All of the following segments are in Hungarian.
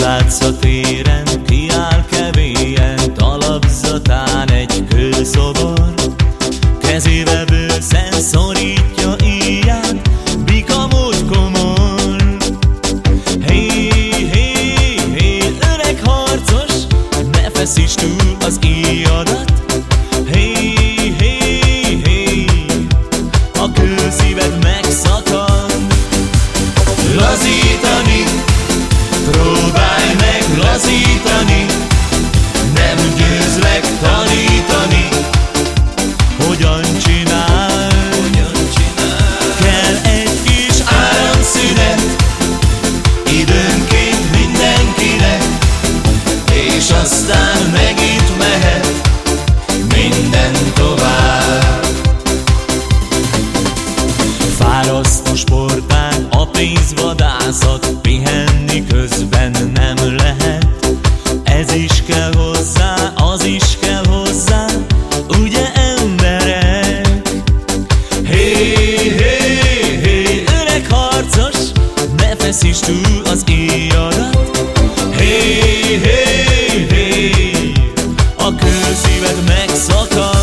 látsz a téren, kiáll És aztán megint mehet minden tovább. Fáraszt a sportág, a pénzvadászat Pihenni közben nem lehet. Ez is kell hozzá, az is kell hozzá Ugye emberek? Hé, hé, hé, öreg harcos Ne feszíts túl az éjadat Hé, hé, külszíved megszakad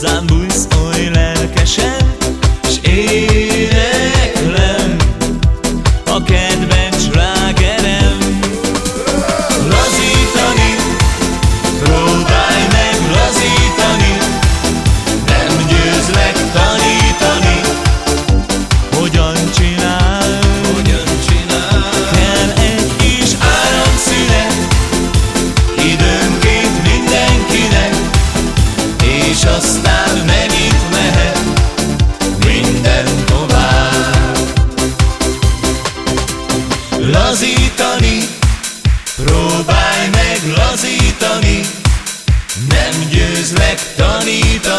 Zamb Don't